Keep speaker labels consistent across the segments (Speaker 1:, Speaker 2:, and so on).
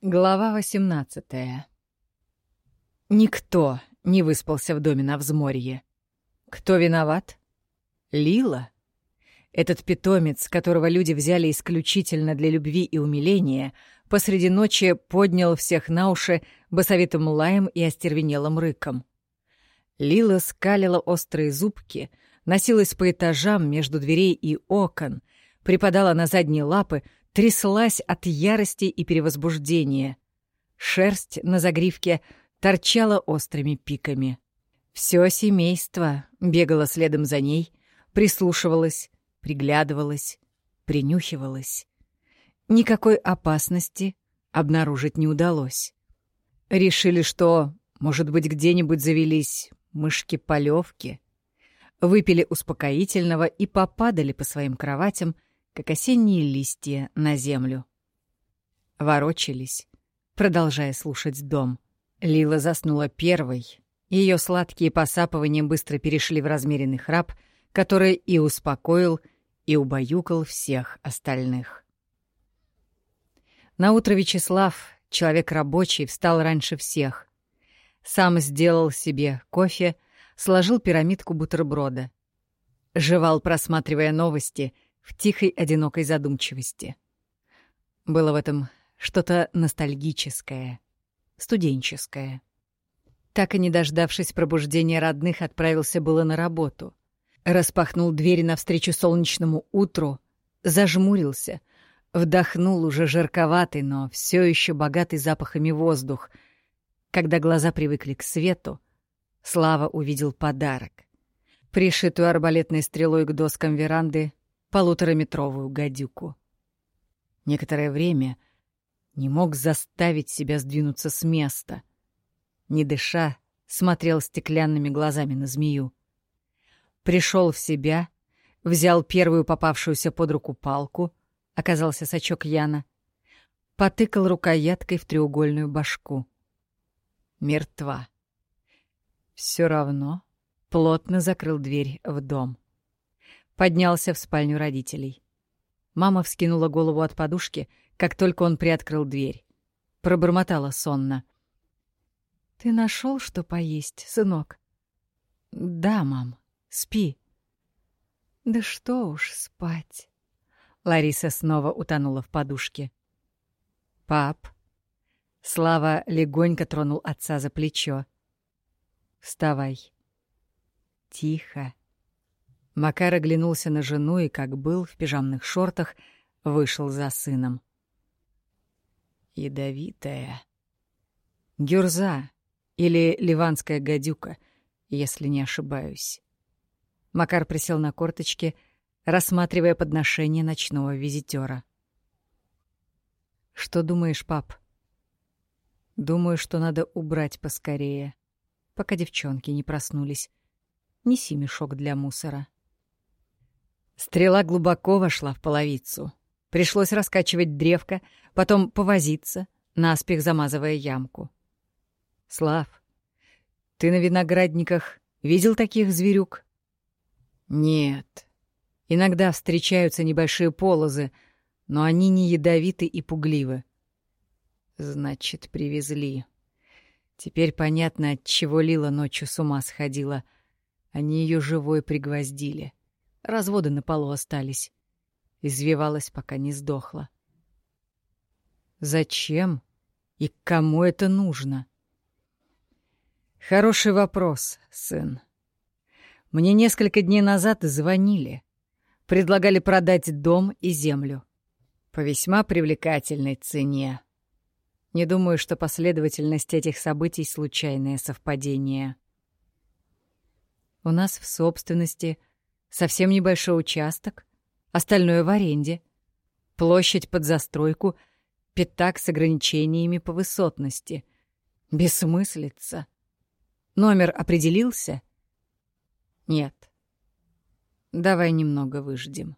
Speaker 1: Глава 18 Никто не выспался в доме на взморье. Кто виноват? Лила? Этот питомец, которого люди взяли исключительно для любви и умиления, посреди ночи поднял всех на уши басовитым лаем и остервенелым рыком. Лила скалила острые зубки, носилась по этажам между дверей и окон, припадала на задние лапы, тряслась от ярости и перевозбуждения. Шерсть на загривке торчала острыми пиками. Все семейство бегало следом за ней, прислушивалось, приглядывалось, принюхивалось. Никакой опасности обнаружить не удалось. Решили, что, может быть, где-нибудь завелись мышки-полевки, выпили успокоительного и попадали по своим кроватям, как осенние листья на землю. Ворочались, продолжая слушать дом. Лила заснула первой. Ее сладкие посапывания быстро перешли в размеренный храп, который и успокоил, и убаюкал всех остальных. Наутро Вячеслав, человек рабочий, встал раньше всех. Сам сделал себе кофе, сложил пирамидку бутерброда. Жевал, просматривая новости — в тихой одинокой задумчивости. Было в этом что-то ностальгическое, студенческое. Так и не дождавшись пробуждения родных, отправился было на работу. Распахнул двери навстречу солнечному утру, зажмурился, вдохнул уже жарковатый, но все еще богатый запахами воздух. Когда глаза привыкли к свету, Слава увидел подарок. Пришитую арбалетной стрелой к доскам веранды полутораметровую гадюку. Некоторое время не мог заставить себя сдвинуться с места. Не дыша, смотрел стеклянными глазами на змею. Пришел в себя, взял первую попавшуюся под руку палку, оказался сачок Яна, потыкал рукояткой в треугольную башку. Мертва. Все равно плотно закрыл дверь в дом. Поднялся в спальню родителей. Мама вскинула голову от подушки, как только он приоткрыл дверь. Пробормотала сонно. «Ты нашел, что поесть, сынок?» «Да, мам. Спи». «Да что уж спать». Лариса снова утонула в подушке. «Пап». Слава легонько тронул отца за плечо. «Вставай». «Тихо». Макар оглянулся на жену и, как был, в пижамных шортах, вышел за сыном. Ядовитая. Гюрза или ливанская гадюка, если не ошибаюсь. Макар присел на корточки, рассматривая подношение ночного визитера. «Что думаешь, пап?» «Думаю, что надо убрать поскорее, пока девчонки не проснулись. Неси мешок для мусора». Стрела глубоко вошла в половицу. Пришлось раскачивать древко, потом повозиться, наспех замазывая ямку. «Слав, ты на виноградниках видел таких зверюк?» «Нет. Иногда встречаются небольшие полозы, но они не ядовиты и пугливы». «Значит, привезли. Теперь понятно, от чего Лила ночью с ума сходила. Они ее живой пригвоздили». Разводы на полу остались. Извивалась, пока не сдохла. Зачем и кому это нужно? Хороший вопрос, сын. Мне несколько дней назад звонили. Предлагали продать дом и землю. По весьма привлекательной цене. Не думаю, что последовательность этих событий — случайное совпадение. У нас в собственности Совсем небольшой участок, остальное в аренде. Площадь под застройку, пятак с ограничениями по высотности. Бессмыслица. Номер определился? Нет. Давай немного выждем.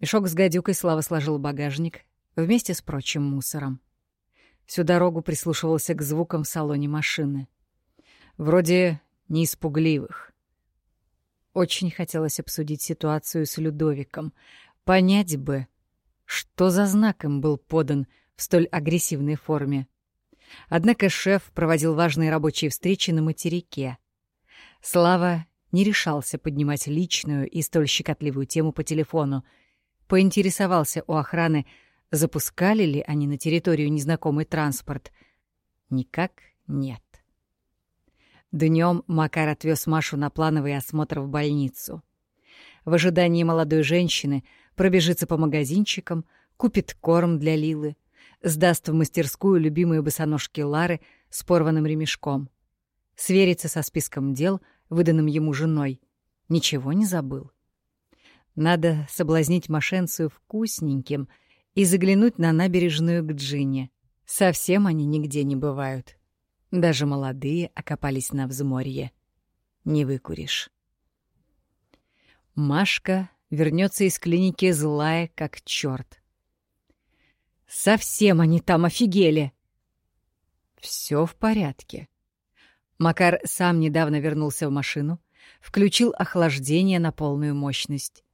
Speaker 1: Мешок с гадюкой Слава сложил багажник вместе с прочим мусором. Всю дорогу прислушивался к звукам в салоне машины. Вроде не испугливых. Очень хотелось обсудить ситуацию с Людовиком, понять бы, что за знак им был подан в столь агрессивной форме. Однако шеф проводил важные рабочие встречи на материке. Слава не решался поднимать личную и столь щекотливую тему по телефону. Поинтересовался у охраны, запускали ли они на территорию незнакомый транспорт. Никак нет. Днем Макар отвез Машу на плановый осмотр в больницу. В ожидании молодой женщины пробежится по магазинчикам, купит корм для Лилы, сдаст в мастерскую любимые босоножки Лары с порванным ремешком, сверится со списком дел, выданным ему женой. Ничего не забыл. Надо соблазнить Машенцию вкусненьким и заглянуть на набережную к Джине. Совсем они нигде не бывают. Даже молодые окопались на взморье. Не выкуришь. Машка вернется из клиники злая, как черт. Совсем они там офигели. Все в порядке. Макар сам недавно вернулся в машину, включил охлаждение на полную мощность.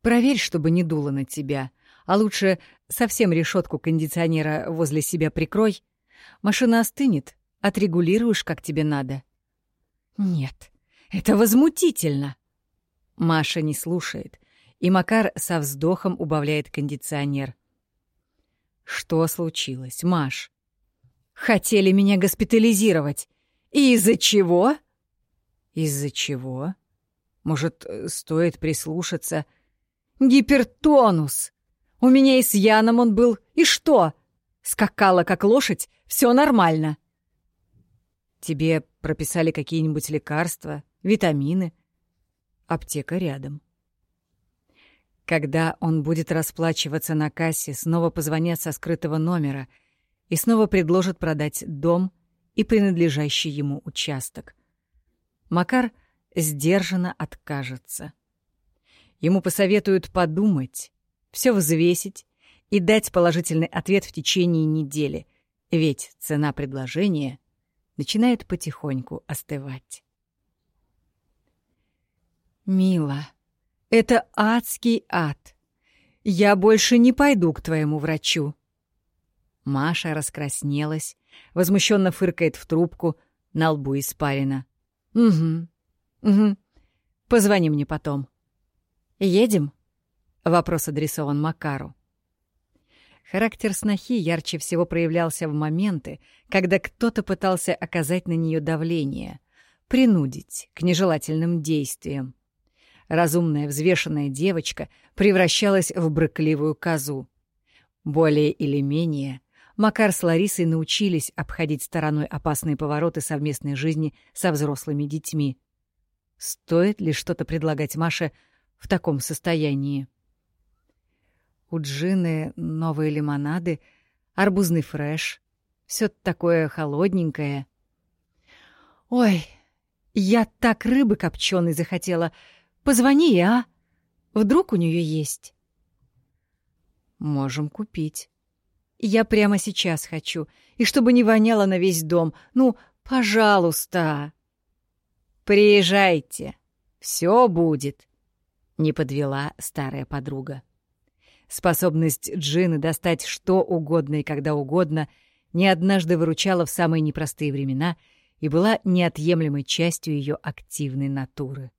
Speaker 1: Проверь, чтобы не дуло на тебя, а лучше совсем решетку кондиционера возле себя прикрой. Машина остынет, отрегулируешь, как тебе надо. Нет, это возмутительно. Маша не слушает, и Макар со вздохом убавляет кондиционер. Что случилось, Маш? Хотели меня госпитализировать. И из-за чего? Из-за чего? Может, стоит прислушаться? Гипертонус! У меня и с Яном он был. И что? Скакала, как лошадь, все нормально. Тебе прописали какие-нибудь лекарства, витамины? Аптека рядом. Когда он будет расплачиваться на кассе, снова позвонят со скрытого номера и снова предложат продать дом и принадлежащий ему участок. Макар сдержанно откажется. Ему посоветуют подумать, все взвесить и дать положительный ответ в течение недели, ведь цена предложения начинает потихоньку остывать. «Мила», это адский ад. Я больше не пойду к твоему врачу. Маша раскраснелась, возмущенно фыркает в трубку, на лбу испарина. Угу. Угу. Позвони мне потом. Едем? Вопрос адресован Макару. Характер снохи ярче всего проявлялся в моменты, когда кто-то пытался оказать на нее давление, принудить к нежелательным действиям разумная взвешенная девочка превращалась в брыкливую козу. Более или менее Макар с Ларисой научились обходить стороной опасные повороты совместной жизни со взрослыми детьми. Стоит ли что-то предлагать Маше в таком состоянии? У Джины новые лимонады, арбузный фреш, все такое холодненькое. Ой, я так рыбы копченой захотела — Позвони, а? Вдруг у нее есть? Можем купить. Я прямо сейчас хочу. И чтобы не воняло на весь дом. Ну, пожалуйста. Приезжайте. Все будет. Не подвела старая подруга. Способность Джины достать что угодно и когда угодно не однажды выручала в самые непростые времена и была неотъемлемой частью ее активной натуры.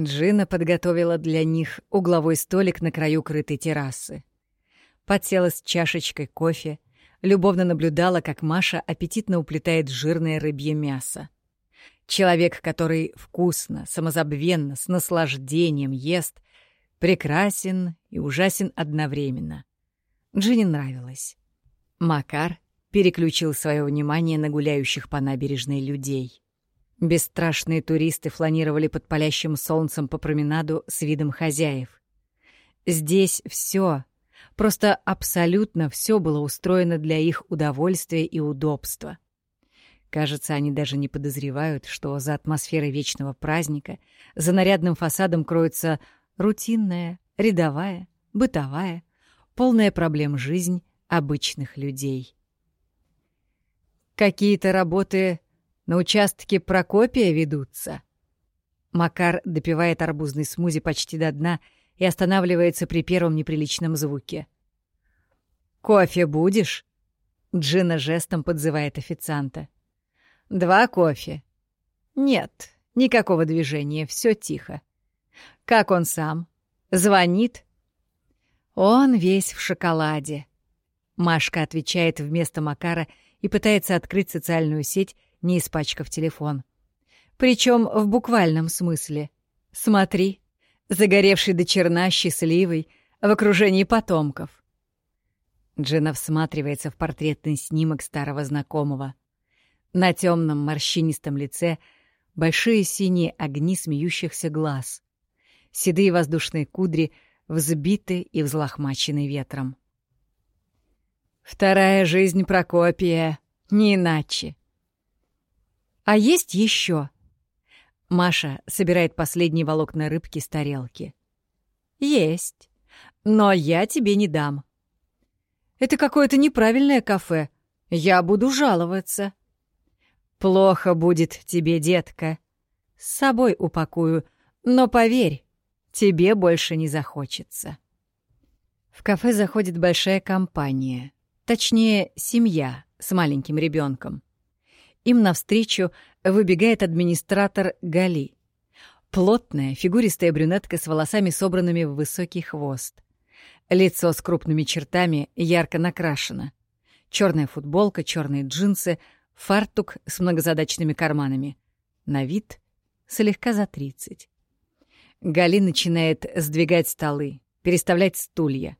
Speaker 1: Джина подготовила для них угловой столик на краю крытой террасы. Подсела с чашечкой кофе, любовно наблюдала, как Маша аппетитно уплетает жирное рыбье мясо. Человек, который вкусно, самозабвенно, с наслаждением ест, прекрасен и ужасен одновременно. Джине нравилось. Макар переключил свое внимание на гуляющих по набережной людей. Бесстрашные туристы фланировали под палящим солнцем по променаду с видом хозяев. Здесь все, просто абсолютно все было устроено для их удовольствия и удобства. Кажется, они даже не подозревают, что за атмосферой вечного праздника, за нарядным фасадом кроется рутинная, рядовая, бытовая, полная проблем жизнь обычных людей. Какие-то работы на участке Прокопия ведутся. Макар допивает арбузный смузи почти до дна и останавливается при первом неприличном звуке. «Кофе будешь?» Джина жестом подзывает официанта. «Два кофе». «Нет, никакого движения, все тихо». «Как он сам? Звонит?» «Он весь в шоколаде». Машка отвечает вместо Макара и пытается открыть социальную сеть, не испачкав телефон. Причем в буквальном смысле. Смотри, загоревший до черна, счастливый, в окружении потомков. Джина всматривается в портретный снимок старого знакомого. На темном морщинистом лице большие синие огни смеющихся глаз. Седые воздушные кудри взбиты и взлохмачены ветром. Вторая жизнь Прокопия, не иначе. А есть еще? Маша собирает последние волокна рыбки с тарелки. Есть. Но я тебе не дам. Это какое-то неправильное кафе. Я буду жаловаться. Плохо будет тебе, детка. С собой упакую, но поверь, тебе больше не захочется. В кафе заходит большая компания, точнее, семья с маленьким ребенком. Им навстречу выбегает администратор Гали. Плотная, фигуристая брюнетка с волосами, собранными в высокий хвост. Лицо с крупными чертами ярко накрашено. Черная футболка, черные джинсы, фартук с многозадачными карманами. На вид слегка за тридцать. Гали начинает сдвигать столы, переставлять стулья.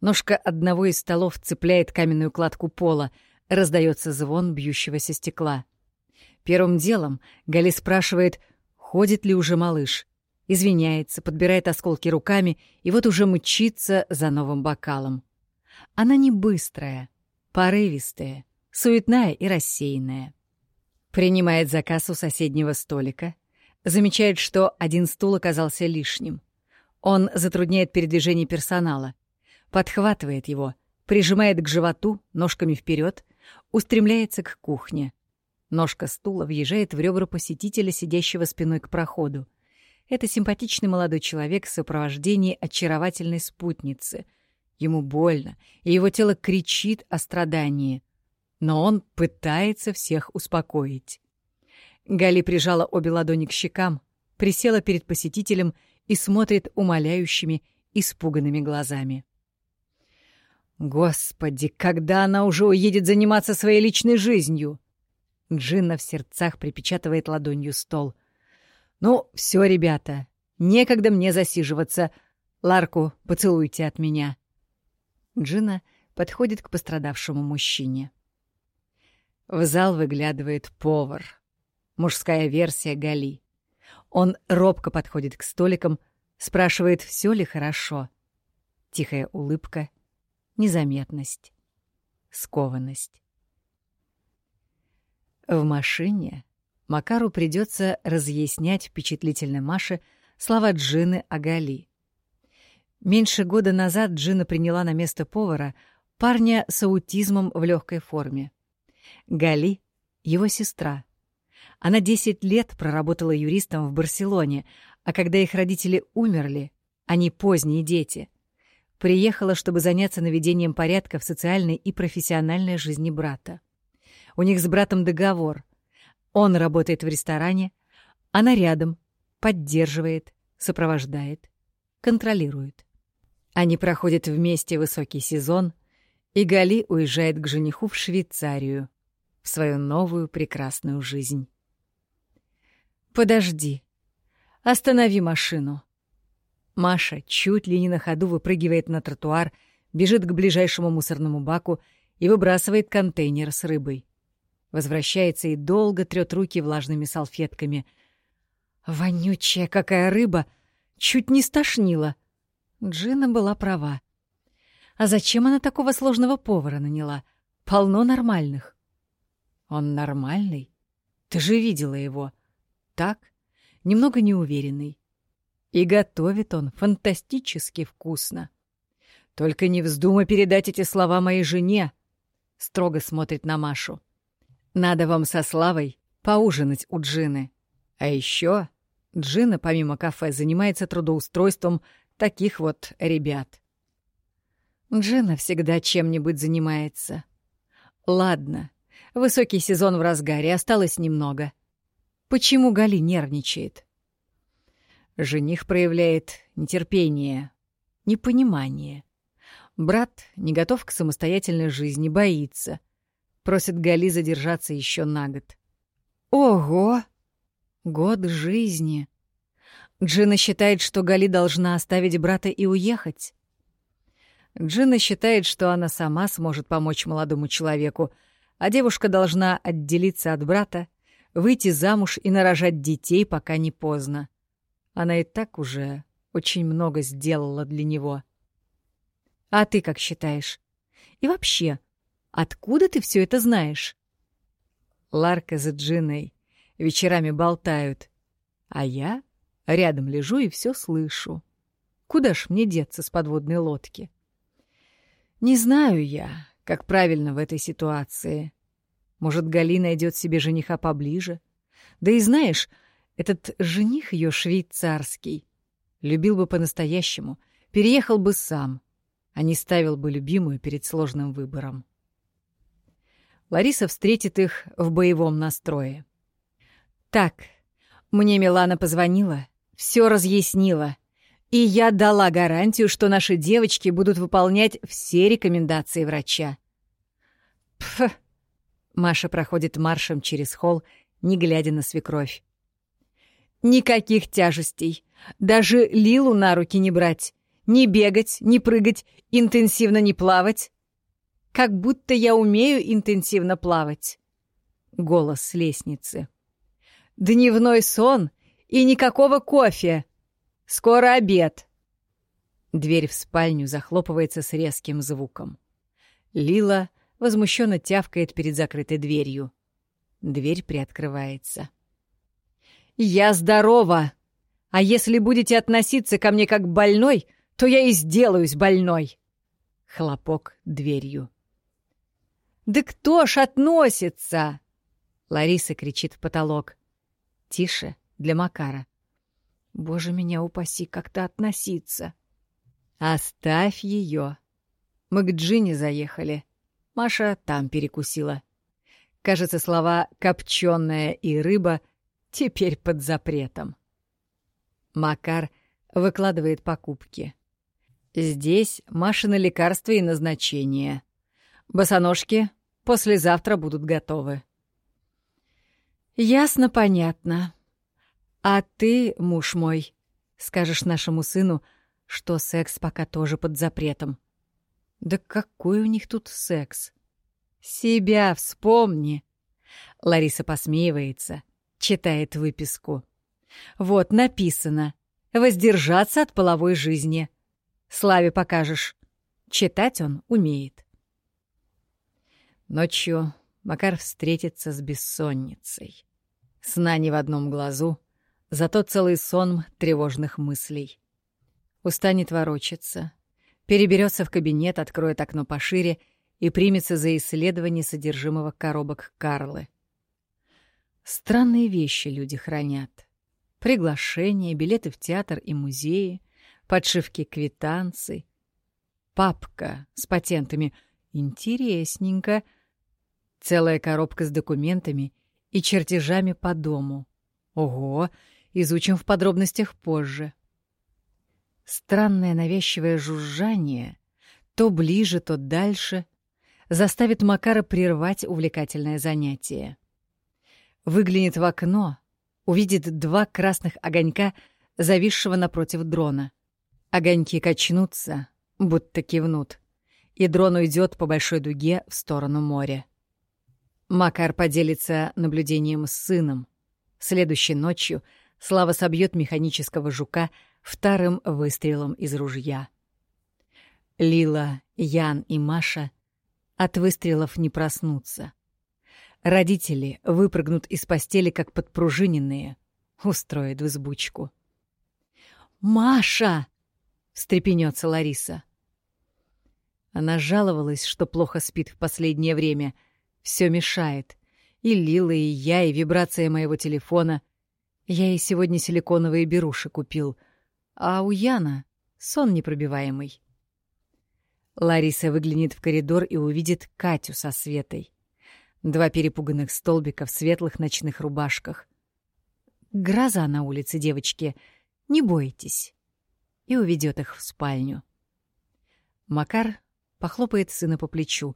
Speaker 1: Ножка одного из столов цепляет каменную кладку пола, раздается звон бьющегося стекла. Первым делом Гали спрашивает, ходит ли уже малыш извиняется, подбирает осколки руками и вот уже мчится за новым бокалом. Она не быстрая, порывистая, суетная и рассеянная. Принимает заказ у соседнего столика, замечает, что один стул оказался лишним. Он затрудняет передвижение персонала, подхватывает его, прижимает к животу ножками вперед, устремляется к кухне. Ножка стула въезжает в ребра посетителя, сидящего спиной к проходу. Это симпатичный молодой человек в сопровождении очаровательной спутницы. Ему больно, и его тело кричит о страдании. Но он пытается всех успокоить. Гали прижала обе ладони к щекам, присела перед посетителем и смотрит умоляющими, испуганными глазами. «Господи, когда она уже уедет заниматься своей личной жизнью?» Джинна в сердцах припечатывает ладонью стол. «Ну, все, ребята, некогда мне засиживаться. Ларку поцелуйте от меня». Джина подходит к пострадавшему мужчине. В зал выглядывает повар. Мужская версия Гали. Он робко подходит к столикам, спрашивает, все ли хорошо. Тихая улыбка, незаметность, скованность. В машине Макару придется разъяснять впечатлительной Маше слова Джины о Гали. Меньше года назад Джина приняла на место повара парня с аутизмом в легкой форме. Гали — его сестра. Она 10 лет проработала юристом в Барселоне, а когда их родители умерли, они поздние дети, приехала, чтобы заняться наведением порядка в социальной и профессиональной жизни брата. У них с братом договор — он работает в ресторане, она рядом, поддерживает, сопровождает, контролирует. Они проходят вместе высокий сезон, и Гали уезжает к жениху в Швейцарию, в свою новую прекрасную жизнь. «Подожди. Останови машину». Маша чуть ли не на ходу выпрыгивает на тротуар, бежит к ближайшему мусорному баку и выбрасывает контейнер с рыбой. Возвращается и долго трёт руки влажными салфетками. «Вонючая какая рыба! Чуть не стошнила!» Джина была права. А зачем она такого сложного повара наняла? Полно нормальных. Он нормальный? Ты же видела его. Так, немного неуверенный. И готовит он фантастически вкусно. Только не вздумай передать эти слова моей жене. Строго смотрит на Машу. Надо вам со Славой поужинать у Джины. А еще Джина, помимо кафе, занимается трудоустройством таких вот ребят. Джина всегда чем-нибудь занимается. Ладно, высокий сезон в разгаре, осталось немного. Почему Гали нервничает? Жених проявляет нетерпение, непонимание. Брат не готов к самостоятельной жизни, боится. Просит Гали задержаться еще на год. Ого! Год жизни. Джина считает, что Гали должна оставить брата и уехать. Джина считает, что она сама сможет помочь молодому человеку, а девушка должна отделиться от брата, выйти замуж и нарожать детей, пока не поздно. Она и так уже очень много сделала для него. А ты как считаешь? И вообще, откуда ты все это знаешь? Ларка за Джиной вечерами болтают, а я рядом лежу и все слышу. Куда ж мне деться с подводной лодки? Не знаю я, как правильно в этой ситуации. Может, Галина найдет себе жениха поближе? Да и знаешь, этот жених ее швейцарский. Любил бы по-настоящему, переехал бы сам, а не ставил бы любимую перед сложным выбором. Лариса встретит их в боевом настрое. «Так, мне Милана позвонила, все разъяснила, и я дала гарантию, что наши девочки будут выполнять все рекомендации врача». «Пф!» Маша проходит маршем через холл, не глядя на свекровь. Никаких тяжестей. Даже Лилу на руки не брать. Не бегать, не прыгать, интенсивно не плавать. Как будто я умею интенсивно плавать. Голос с лестницы. Дневной сон и никакого кофе. Скоро обед. Дверь в спальню захлопывается с резким звуком. Лила возмущенно тявкает перед закрытой дверью. Дверь приоткрывается. «Я здорова! А если будете относиться ко мне как больной, то я и сделаюсь больной!» Хлопок дверью. «Да кто ж относится?» Лариса кричит в потолок. Тише, для Макара. «Боже, меня упаси, как-то относиться!» «Оставь ее!» Мы к Джине заехали. Маша там перекусила. Кажется, слова «копченая» и «рыба» — теперь под запретом. Макар выкладывает покупки. Здесь Машины лекарства и назначения. Босоножки послезавтра будут готовы. Ясно, понятно. А ты, муж мой, скажешь нашему сыну, что секс пока тоже под запретом. Да какой у них тут секс? Себя вспомни. Лариса посмеивается читает выписку. Вот написано «Воздержаться от половой жизни». Славе покажешь. Читать он умеет. Ночью Макар встретится с бессонницей. Сна не в одном глазу, зато целый сон тревожных мыслей. Устанет ворочаться, переберется в кабинет, откроет окно пошире и примется за исследование содержимого коробок Карлы. Странные вещи люди хранят. Приглашения, билеты в театр и музеи, подшивки квитанций. Папка с патентами. Интересненько. Целая коробка с документами и чертежами по дому. Ого, изучим в подробностях позже. Странное навязчивое жужжание, то ближе, то дальше, заставит Макара прервать увлекательное занятие выглянет в окно, увидит два красных огонька, зависшего напротив дрона. Огоньки качнутся, будто кивнут, и дрон уйдет по большой дуге в сторону моря. Макар поделится наблюдением с сыном. Следующей ночью Слава собьет механического жука вторым выстрелом из ружья. Лила, Ян и Маша от выстрелов не проснутся. Родители выпрыгнут из постели, как подпружиненные, устроят взбучку. «Маша!» — встрепенется Лариса. Она жаловалась, что плохо спит в последнее время. Все мешает. И Лила, и я, и вибрация моего телефона. Я ей сегодня силиконовые беруши купил. А у Яна сон непробиваемый. Лариса выглянет в коридор и увидит Катю со Светой. Два перепуганных столбика в светлых ночных рубашках. «Гроза на улице, девочки. Не бойтесь». И уведет их в спальню. Макар похлопает сына по плечу.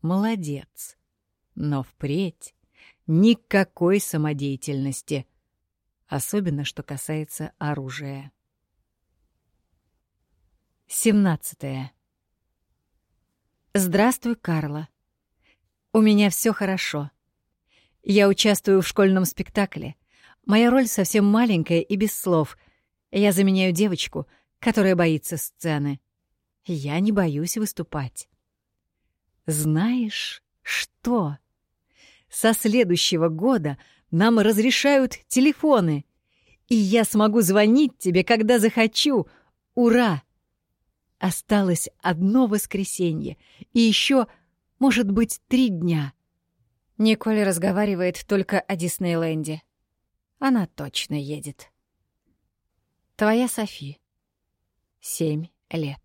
Speaker 1: «Молодец. Но впредь никакой самодеятельности. Особенно, что касается оружия». 17. Здравствуй, Карла. У меня все хорошо. Я участвую в школьном спектакле. Моя роль совсем маленькая и без слов. Я заменяю девочку, которая боится сцены. Я не боюсь выступать. Знаешь что? Со следующего года нам разрешают телефоны, и я смогу звонить тебе, когда захочу. Ура! Осталось одно воскресенье и еще может быть, три дня. Николь разговаривает только о Диснейленде. Она точно едет. Твоя Софи. Семь лет.